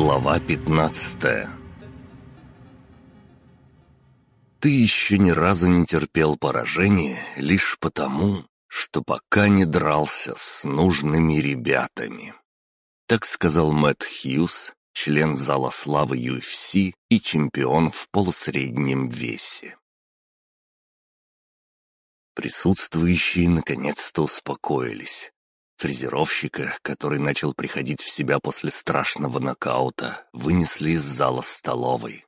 Глава 15 Ты еще ни разу не терпел поражения лишь потому, что пока не дрался с нужными ребятами. Так сказал Мэтт Хьюз, член зала славы UFC и чемпион в полусреднем весе. Присутствующие наконец-то успокоились. Фрезеровщика, который начал приходить в себя после страшного нокаута, вынесли из зала столовой.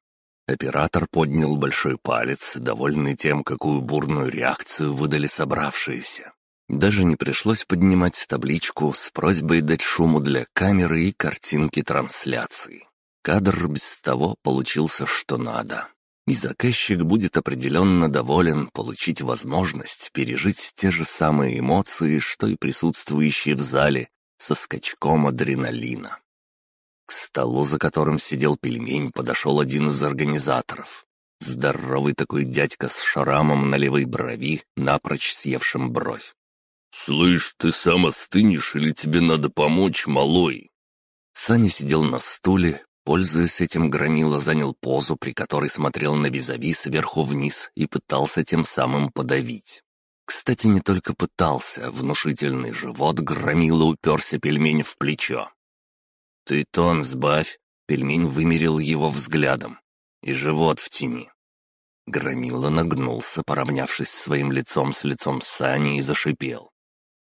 Оператор поднял большой палец, довольный тем, какую бурную реакцию выдали собравшиеся. Даже не пришлось поднимать табличку с просьбой дать шуму для камеры и картинки трансляции. Кадр без того получился что надо и заказчик будет определенно доволен получить возможность пережить те же самые эмоции, что и присутствующие в зале со скачком адреналина. К столу, за которым сидел пельмень, подошел один из организаторов. Здоровый такой дядька с шрамом на левой брови, напрочь съевшим бровь. «Слышь, ты сам остынешь или тебе надо помочь, малой?» Саня сидел на стуле, Пользуясь этим, Громила занял позу, при которой смотрел на визави сверху вниз и пытался тем самым подавить. Кстати, не только пытался, внушительный живот Громила уперся пельмень в плечо. «Ты тон сбавь», — пельмень вымерил его взглядом. «И живот в тени». Громила нагнулся, поравнявшись своим лицом с лицом Сани, и зашипел.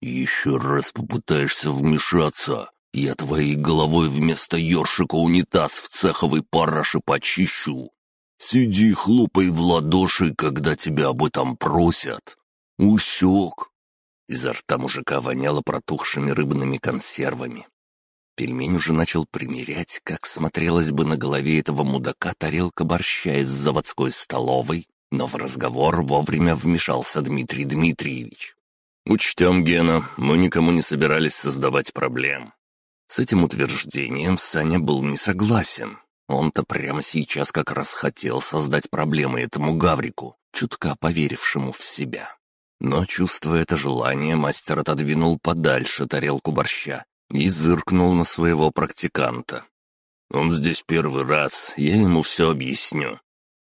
«Еще раз попытаешься вмешаться, я твоей головой вместо ёршика унитаз в цеховой параше почищу. Сиди, хлопай в ладоши, когда тебя об этом просят. Усек. Изо рта мужика воняло протухшими рыбными консервами. Пельмень уже начал примерять, как смотрелась бы на голове этого мудака тарелка борща из заводской столовой, но в разговор вовремя вмешался Дмитрий Дмитриевич. «Учтем, Гена, мы никому не собирались создавать проблем. С этим утверждением Саня был не согласен. Он-то прямо сейчас как раз хотел создать проблемы этому Гаврику, чутка поверившему в себя. Но, чувствуя это желание, мастер отодвинул подальше тарелку борща и зыркнул на своего практиканта. «Он здесь первый раз, я ему все объясню».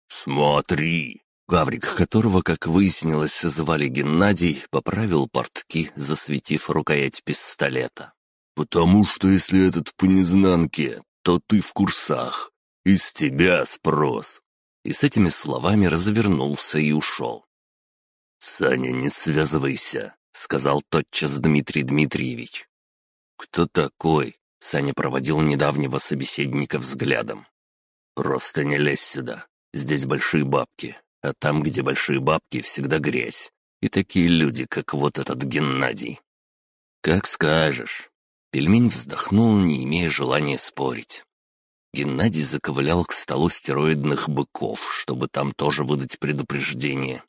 «Смотри!» Гаврик, которого, как выяснилось, звали Геннадий, поправил портки, засветив рукоять пистолета. «Потому что если этот по незнанке, то ты в курсах. Из тебя спрос». И с этими словами развернулся и ушел. «Саня, не связывайся», — сказал тотчас Дмитрий Дмитриевич. «Кто такой?» — Саня проводил недавнего собеседника взглядом. «Просто не лезь сюда. Здесь большие бабки, а там, где большие бабки, всегда грязь. И такие люди, как вот этот Геннадий». «Как скажешь». Пельмень вздохнул, не имея желания спорить. Геннадий заковылял к столу стероидных быков, чтобы там тоже выдать предупреждение.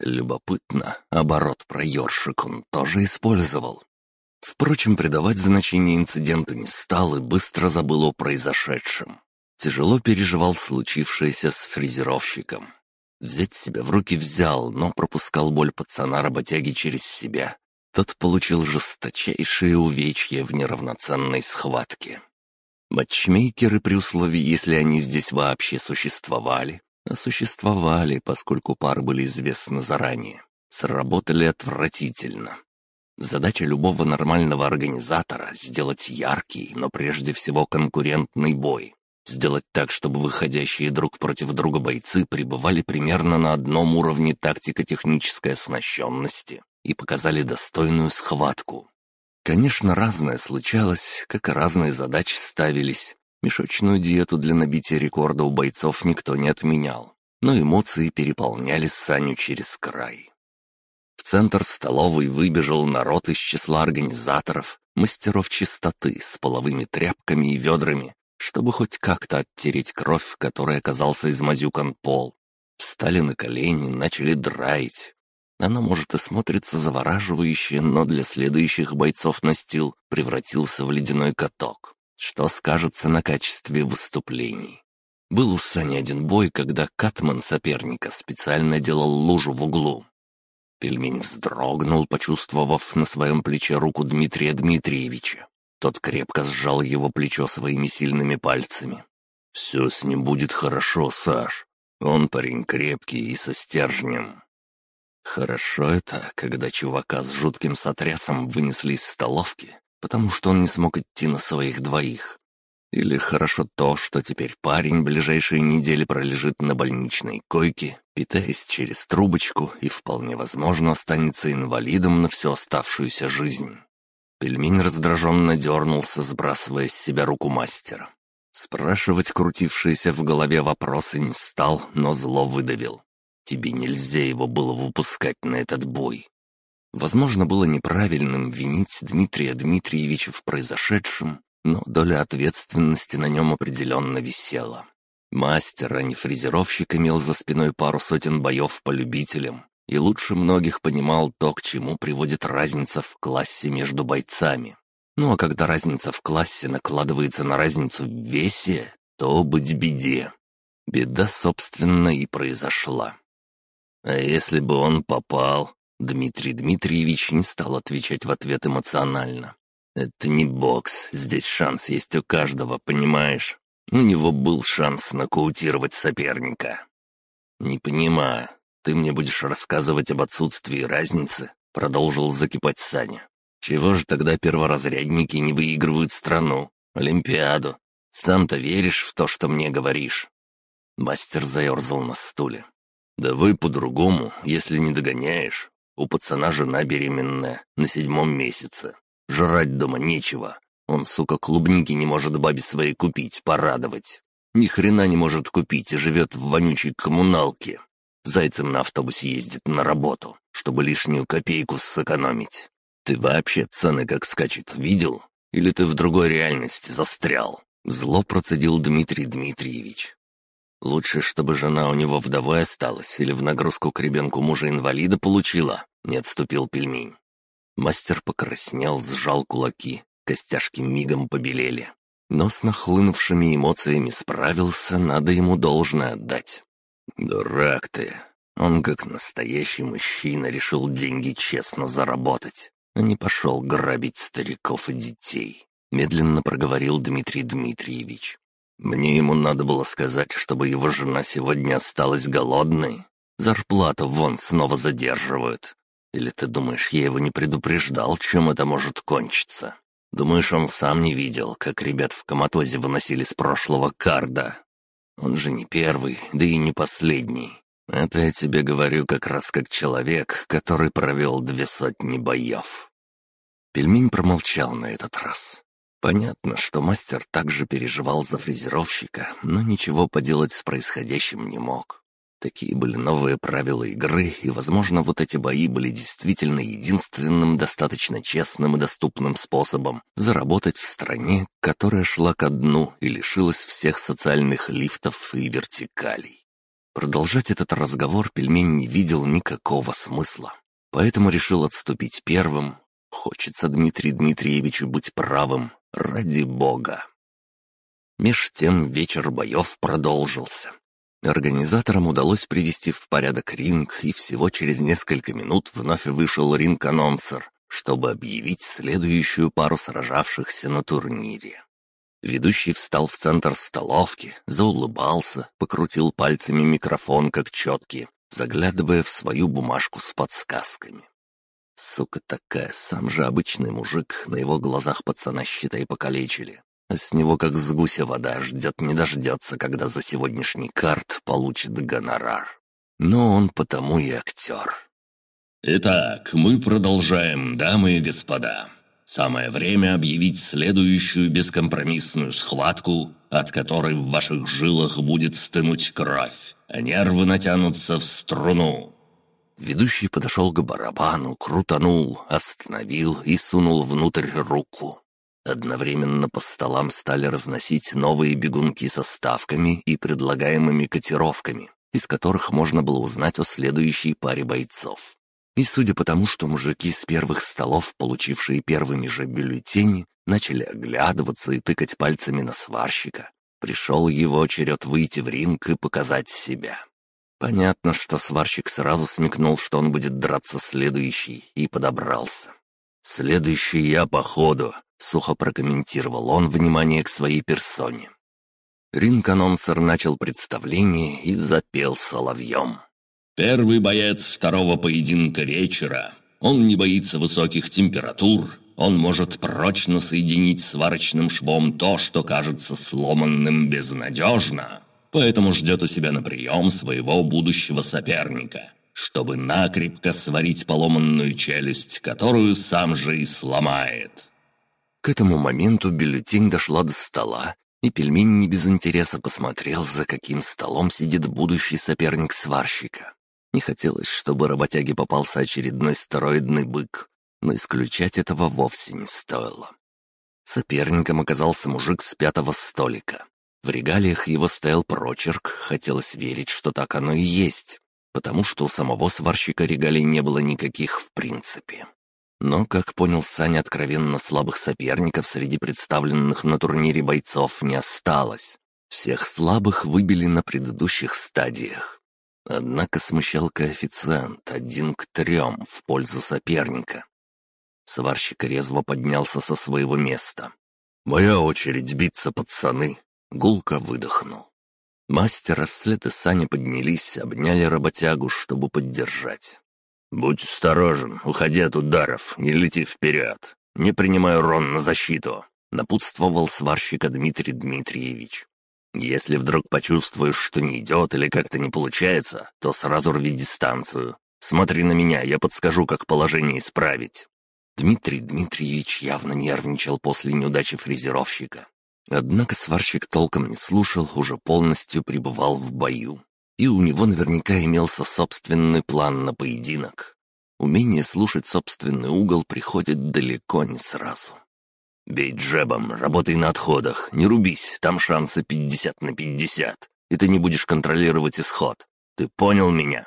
Любопытно, оборот про ёршик он тоже использовал. Впрочем, придавать значение инциденту не стал и быстро забыл о произошедшем. Тяжело переживал случившееся с фрезеровщиком. Взять себя в руки взял, но пропускал боль пацана-работяги через себя тот получил жесточайшие увечья в неравноценной схватке. Матчмейкеры, при условии, если они здесь вообще существовали, а существовали, поскольку пары были известны заранее, сработали отвратительно. Задача любого нормального организатора — сделать яркий, но прежде всего конкурентный бой. Сделать так, чтобы выходящие друг против друга бойцы пребывали примерно на одном уровне тактико-технической оснащенности и показали достойную схватку. Конечно, разное случалось, как и разные задачи ставились. Мешочную диету для набития рекорда у бойцов никто не отменял, но эмоции переполняли Саню через край. В центр столовой выбежал народ из числа организаторов, мастеров чистоты с половыми тряпками и ведрами, чтобы хоть как-то оттереть кровь, которой оказался измазюкан пол. Встали на колени, начали драить, она, может, и смотрится завораживающе, но для следующих бойцов настил превратился в ледяной каток, что скажется на качестве выступлений. Был у Сани один бой, когда Катман соперника специально делал лужу в углу. Пельмень вздрогнул, почувствовав на своем плече руку Дмитрия Дмитриевича. Тот крепко сжал его плечо своими сильными пальцами. «Все с ним будет хорошо, Саш. Он парень крепкий и со стержнем». Хорошо это, когда чувака с жутким сотрясом вынесли из столовки, потому что он не смог идти на своих двоих. Или хорошо то, что теперь парень ближайшие недели пролежит на больничной койке, питаясь через трубочку и вполне возможно останется инвалидом на всю оставшуюся жизнь. Пельмень раздраженно дернулся, сбрасывая с себя руку мастера. Спрашивать крутившиеся в голове вопросы не стал, но зло выдавил. Тебе нельзя его было выпускать на этот бой. Возможно, было неправильным винить Дмитрия Дмитриевича в произошедшем, но доля ответственности на нем определенно висела. Мастер, а не фрезеровщик, имел за спиной пару сотен боев по любителям, и лучше многих понимал то, к чему приводит разница в классе между бойцами. Ну а когда разница в классе накладывается на разницу в весе, то быть беде. Беда, собственно, и произошла. А если бы он попал? Дмитрий Дмитриевич не стал отвечать в ответ эмоционально. Это не бокс, здесь шанс есть у каждого, понимаешь? У него был шанс нокаутировать соперника. Не понимаю, ты мне будешь рассказывать об отсутствии разницы?» Продолжил закипать Саня. «Чего же тогда перворазрядники не выигрывают страну, Олимпиаду? Сам-то веришь в то, что мне говоришь?» Мастер заерзал на стуле. «Да вы по-другому, если не догоняешь. У пацана жена беременная, на седьмом месяце. Жрать дома нечего. Он, сука, клубники не может бабе своей купить, порадовать. Ни хрена не может купить и живет в вонючей коммуналке. Зайцем на автобусе ездит на работу, чтобы лишнюю копейку сэкономить. Ты вообще цены как скачет, видел? Или ты в другой реальности застрял?» Зло процедил Дмитрий Дмитриевич. «Лучше, чтобы жена у него вдовой осталась или в нагрузку к ребенку мужа-инвалида получила», — не отступил пельмень. Мастер покраснел, сжал кулаки, костяшки мигом побелели. Но с нахлынувшими эмоциями справился, надо ему должное отдать. «Дурак ты!» Он, как настоящий мужчина, решил деньги честно заработать, а не пошел грабить стариков и детей. Медленно проговорил Дмитрий Дмитриевич. Мне ему надо было сказать, чтобы его жена сегодня осталась голодной. Зарплату вон снова задерживают. Или ты думаешь, я его не предупреждал, чем это может кончиться? Думаешь, он сам не видел, как ребят в коматозе выносили с прошлого карда? Он же не первый, да и не последний. Это я тебе говорю как раз как человек, который провел две сотни боев». Пельмень промолчал на этот раз. Понятно, что мастер также переживал за фрезеровщика, но ничего поделать с происходящим не мог. Такие были новые правила игры, и, возможно, вот эти бои были действительно единственным достаточно честным и доступным способом заработать в стране, которая шла ко дну и лишилась всех социальных лифтов и вертикалей. Продолжать этот разговор пельмень не видел никакого смысла, поэтому решил отступить первым. Хочется Дмитрию Дмитриевичу быть правым, ради бога. Меж тем вечер боев продолжился. Организаторам удалось привести в порядок ринг, и всего через несколько минут вновь вышел ринг-анонсер, чтобы объявить следующую пару сражавшихся на турнире. Ведущий встал в центр столовки, заулыбался, покрутил пальцами микрофон как четкий, заглядывая в свою бумажку с подсказками. Сука такая, сам же обычный мужик, на его глазах пацана, считай, покалечили. А с него как с гуся вода ждет не дождется, когда за сегодняшний карт получит гонорар. Но он потому и актер. Итак, мы продолжаем, дамы и господа. Самое время объявить следующую бескомпромиссную схватку, от которой в ваших жилах будет стынуть кровь, а нервы натянутся в струну. Ведущий подошел к барабану, крутанул, остановил и сунул внутрь руку. Одновременно по столам стали разносить новые бегунки со ставками и предлагаемыми котировками, из которых можно было узнать о следующей паре бойцов. И судя по тому, что мужики с первых столов, получившие первыми же бюллетени, начали оглядываться и тыкать пальцами на сварщика, пришел его черед выйти в ринг и показать себя. Понятно, что сварщик сразу смекнул, что он будет драться следующий, и подобрался. «Следующий я по ходу», — сухо прокомментировал он внимание к своей персоне. Ринг-анонсер начал представление и запел соловьем. «Первый боец второго поединка вечера. Он не боится высоких температур. Он может прочно соединить сварочным швом то, что кажется сломанным безнадежно. Поэтому ждет у себя на прием своего будущего соперника, чтобы накрепко сварить поломанную челюсть, которую сам же и сломает». К этому моменту бюллетень дошла до стола, и пельмень не без интереса посмотрел, за каким столом сидит будущий соперник сварщика. Не хотелось, чтобы работяге попался очередной стероидный бык, но исключать этого вовсе не стоило. Соперником оказался мужик с пятого столика. В регалиях его стоял прочерк, хотелось верить, что так оно и есть, потому что у самого сварщика регалий не было никаких в принципе. Но, как понял Саня, откровенно слабых соперников среди представленных на турнире бойцов не осталось. Всех слабых выбили на предыдущих стадиях. Однако смущал коэффициент один к трем в пользу соперника. Сварщик резво поднялся со своего места. «Моя очередь биться, пацаны!» Гулко выдохнул. Мастера вслед и Саня поднялись, обняли работягу, чтобы поддержать. «Будь осторожен, уходи от ударов, не лети вперед. Не принимай урон на защиту», — напутствовал сварщика Дмитрий Дмитриевич. «Если вдруг почувствуешь, что не идет или как-то не получается, то сразу рви дистанцию. Смотри на меня, я подскажу, как положение исправить». Дмитрий Дмитриевич явно нервничал после неудачи фрезеровщика. Однако сварщик толком не слушал, уже полностью пребывал в бою и у него наверняка имелся собственный план на поединок. Умение слушать собственный угол приходит далеко не сразу. «Бей джебом, работай на отходах, не рубись, там шансы 50 на 50, и ты не будешь контролировать исход. Ты понял меня?»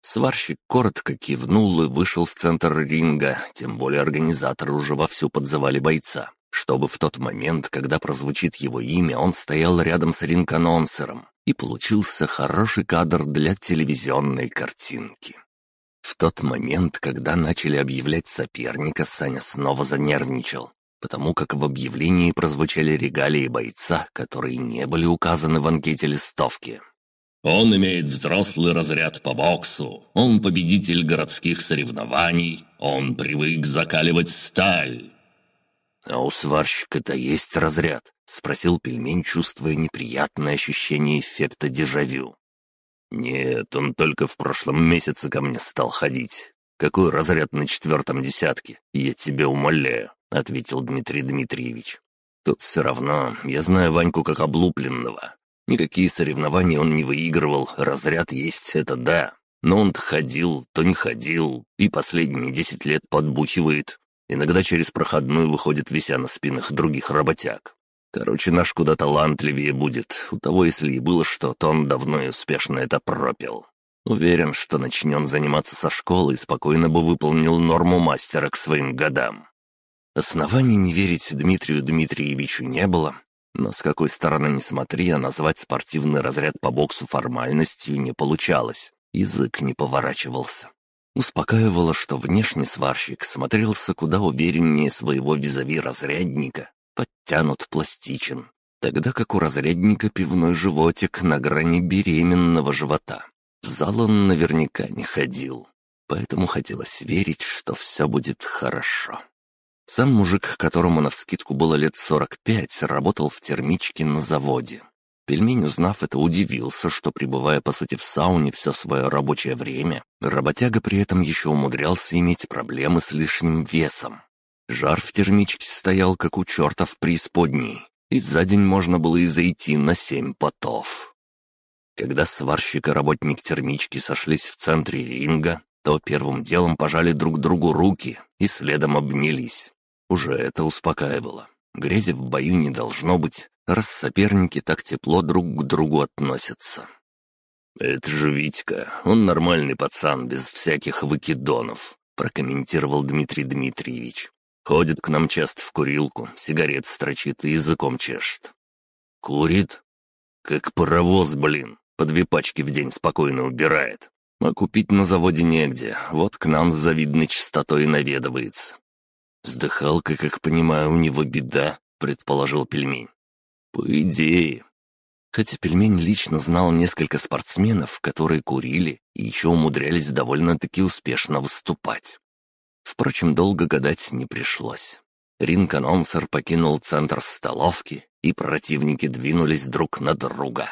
Сварщик коротко кивнул и вышел в центр ринга, тем более организаторы уже вовсю подзывали бойца, чтобы в тот момент, когда прозвучит его имя, он стоял рядом с ринг-анонсером, и получился хороший кадр для телевизионной картинки. В тот момент, когда начали объявлять соперника, Саня снова занервничал, потому как в объявлении прозвучали регалии бойца, которые не были указаны в анкете листовки. Он имеет взрослый разряд по боксу, он победитель городских соревнований, он привык закаливать сталь. «А у сварщика-то есть разряд?» — спросил пельмень, чувствуя неприятное ощущение эффекта дежавю. «Нет, он только в прошлом месяце ко мне стал ходить. Какой разряд на четвертом десятке? Я тебя умоляю», — ответил Дмитрий Дмитриевич. «Тут все равно, я знаю Ваньку как облупленного. Никакие соревнования он не выигрывал, разряд есть, это да. Но он то ходил, то не ходил, и последние десять лет подбухивает. Иногда через проходную выходит, вися на спинах других работяг. Короче, наш куда талантливее будет. У того, если и было что, то он давно и успешно это пропил. Уверен, что начнен заниматься со школы и спокойно бы выполнил норму мастера к своим годам. Оснований не верить Дмитрию Дмитриевичу не было, но с какой стороны ни смотри, а назвать спортивный разряд по боксу формальностью не получалось. Язык не поворачивался. Успокаивало, что внешний сварщик смотрелся куда увереннее своего визави-разрядника, подтянут пластичен, тогда как у разрядника пивной животик на грани беременного живота. В зал он наверняка не ходил, поэтому хотелось верить, что все будет хорошо. Сам мужик, которому навскидку было лет сорок пять, работал в термичке на заводе. Пельмень, узнав это, удивился, что, пребывая, по сути, в сауне все свое рабочее время, работяга при этом еще умудрялся иметь проблемы с лишним весом. Жар в термичке стоял, как у черта в преисподней, и за день можно было и зайти на семь потов. Когда сварщик и работник термички сошлись в центре ринга, то первым делом пожали друг другу руки и следом обнялись. Уже это успокаивало. Грязи в бою не должно быть, раз соперники так тепло друг к другу относятся. «Это же Витька, он нормальный пацан, без всяких выкидонов», прокомментировал Дмитрий Дмитриевич. «Ходит к нам часто в курилку, сигарет строчит и языком чешет». «Курит?» «Как паровоз, блин, по две пачки в день спокойно убирает. А купить на заводе негде, вот к нам с завидной частотой наведывается. «Вздыхалка, как понимаю, у него беда», — предположил пельмень. «По идее». Хотя пельмень лично знал несколько спортсменов, которые курили и еще умудрялись довольно-таки успешно выступать. Впрочем, долго гадать не пришлось. Ринг-анонсер покинул центр столовки, и противники двинулись друг на друга.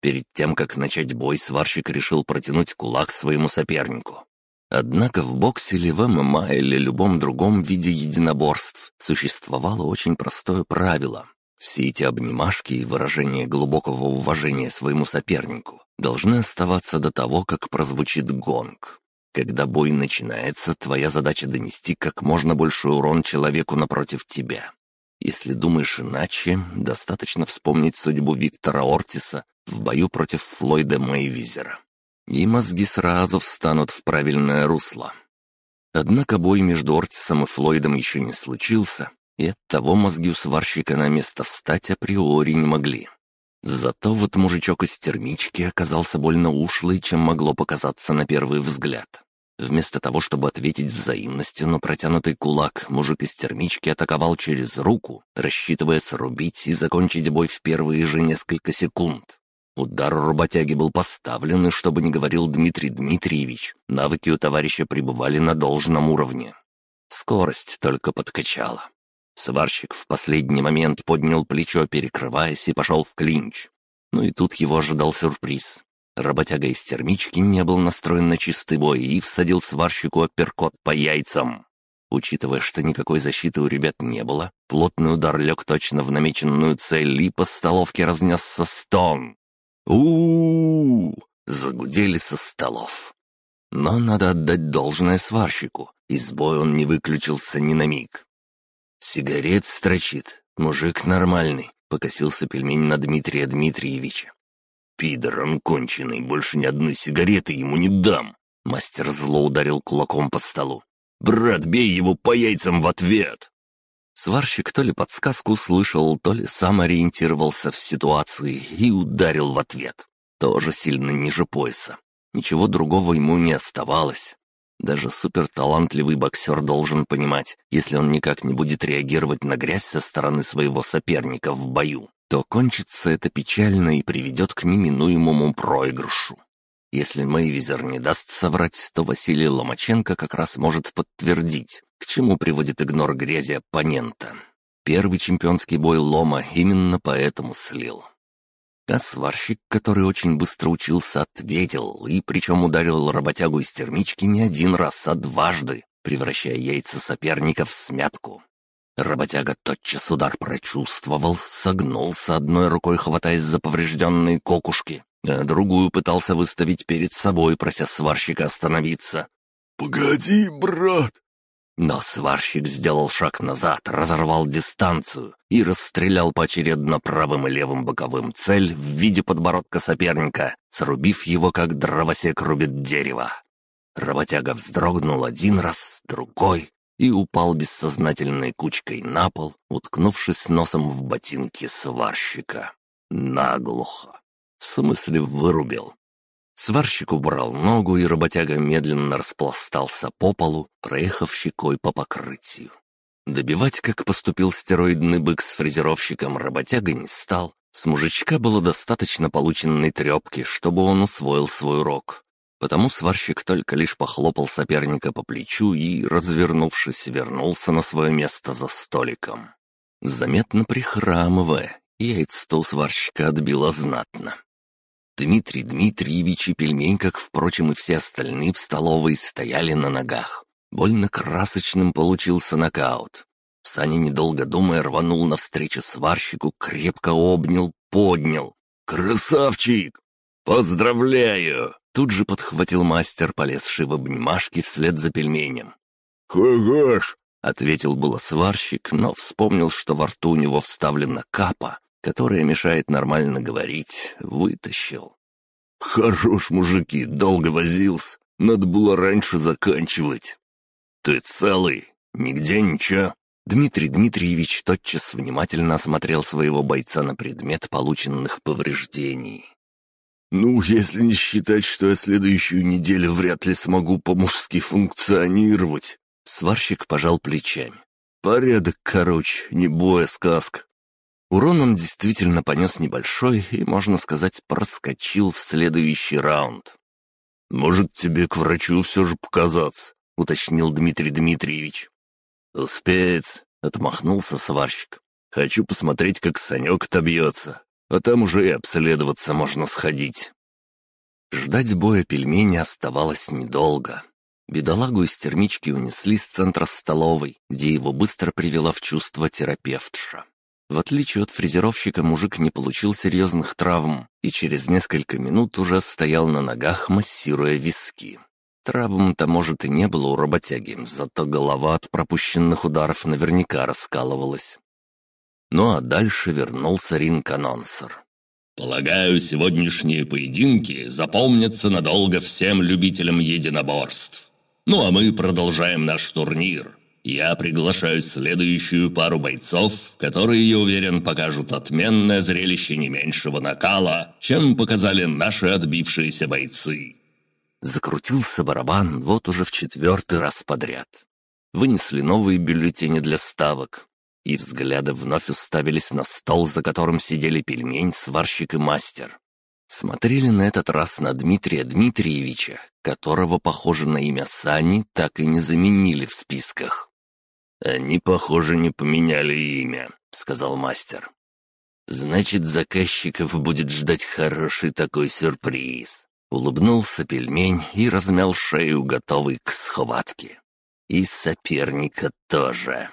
Перед тем, как начать бой, сварщик решил протянуть кулак своему сопернику. Однако в боксе или в ММА или любом другом виде единоборств существовало очень простое правило. Все эти обнимашки и выражения глубокого уважения своему сопернику должны оставаться до того, как прозвучит гонг. Когда бой начинается, твоя задача донести как можно больший урон человеку напротив тебя. Если думаешь иначе, достаточно вспомнить судьбу Виктора Ортиса в бою против Флойда Мэйвизера. И мозги сразу встанут в правильное русло. Однако бой между Ортисом и Флойдом еще не случился, и оттого мозги у сварщика на место встать априори не могли. Зато вот мужичок из термички оказался больно ушлый, чем могло показаться на первый взгляд. Вместо того, чтобы ответить взаимностью на протянутый кулак, мужик из термички атаковал через руку, рассчитывая срубить и закончить бой в первые же несколько секунд. Удар работяги был поставлен, и, чтобы не говорил Дмитрий Дмитриевич, навыки у товарища пребывали на должном уровне. Скорость только подкачала. Сварщик в последний момент поднял плечо, перекрываясь, и пошел в клинч. Ну и тут его ожидал сюрприз. Работяга из термички не был настроен на чистый бой и всадил сварщику апперкот по яйцам. Учитывая, что никакой защиты у ребят не было, плотный удар лег точно в намеченную цель, и по столовке разнесся стон. у, Загудели со столов. Но надо отдать должное сварщику, из боя он не выключился ни на миг. «Сигарет строчит, мужик нормальный», — покосился пельмень на Дмитрия Дмитриевича. «Пидор он конченый, больше ни одной сигареты ему не дам!» Мастер зло ударил кулаком по столу. «Брат, бей его по яйцам в ответ!» Сварщик то ли подсказку услышал, то ли сам ориентировался в ситуации и ударил в ответ. Тоже сильно ниже пояса. Ничего другого ему не оставалось. Даже суперталантливый боксер должен понимать, если он никак не будет реагировать на грязь со стороны своего соперника в бою, то кончится это печально и приведет к неминуемому проигрышу. Если Мэйвизер не даст соврать, то Василий Ломаченко как раз может подтвердить, к чему приводит игнор грязи оппонента. Первый чемпионский бой Лома именно поэтому слил. А сварщик, который очень быстро учился, ответил, и причем ударил работягу из термички не один раз, а дважды, превращая яйца соперника в смятку. Работяга тотчас удар прочувствовал, согнулся одной рукой, хватаясь за поврежденные кокушки, а другую пытался выставить перед собой, прося сварщика остановиться. «Погоди, брат!» Но сварщик сделал шаг назад, разорвал дистанцию и расстрелял поочередно правым и левым боковым цель в виде подбородка соперника, срубив его, как дровосек рубит дерево. Работяга вздрогнул один раз, другой, и упал бессознательной кучкой на пол, уткнувшись носом в ботинки сварщика. Наглухо. В смысле вырубил. Сварщик убрал ногу, и работяга медленно распластался по полу, проехав щекой по покрытию. Добивать, как поступил стероидный бык с фрезеровщиком, работяга не стал. С мужичка было достаточно полученной трепки, чтобы он усвоил свой урок. Потому сварщик только лишь похлопал соперника по плечу и, развернувшись, вернулся на свое место за столиком. Заметно прихрамывая, яйца-то у сварщика отбило знатно. Дмитрий Дмитриевич и пельмень, как, впрочем, и все остальные в столовой, стояли на ногах. Больно красочным получился нокаут. Саня, недолго думая, рванул навстречу сварщику, крепко обнял, поднял. «Красавчик! Поздравляю!» Тут же подхватил мастер, полезший в обнимашки вслед за пельменем. «Хорош!» — ответил было сварщик, но вспомнил, что во рту у него вставлена капа, которая мешает нормально говорить, вытащил. «Хорош, мужики, долго возился. Надо было раньше заканчивать». «Ты целый? Нигде ничего?» Дмитрий Дмитриевич тотчас внимательно осмотрел своего бойца на предмет полученных повреждений. «Ну, если не считать, что я следующую неделю вряд ли смогу по-мужски функционировать». Сварщик пожал плечами. Порядок, короче, не боя сказка. Урон он действительно понес небольшой и, можно сказать, проскочил в следующий раунд. «Может, тебе к врачу все же показаться?» — уточнил Дмитрий Дмитриевич. «Успеет», — отмахнулся сварщик. «Хочу посмотреть, как Санек отобьется, а там уже и обследоваться можно сходить». Ждать боя пельмени оставалось недолго. Бедолагу из термички унесли с центра столовой, где его быстро привела в чувство терапевтша. В отличие от фрезеровщика, мужик не получил серьезных травм и через несколько минут уже стоял на ногах, массируя виски. Травм-то, может, и не было у работяги, зато голова от пропущенных ударов наверняка раскалывалась. Ну а дальше вернулся ринг-анонсер. «Полагаю, сегодняшние поединки запомнятся надолго всем любителям единоборств. Ну а мы продолжаем наш турнир. Я приглашаю следующую пару бойцов, которые, я уверен, покажут отменное зрелище не меньшего накала, чем показали наши отбившиеся бойцы». Закрутился барабан вот уже в четвертый раз подряд. Вынесли новые бюллетени для ставок, и взгляды вновь уставились на стол, за которым сидели пельмень, сварщик и мастер. Смотрели на этот раз на Дмитрия Дмитриевича, которого, похоже на имя Сани, так и не заменили в списках. «Они, похоже, не поменяли имя», — сказал мастер. «Значит, заказчиков будет ждать хороший такой сюрприз». Улыбнулся пельмень и размял шею, готовый к схватке. И соперника тоже.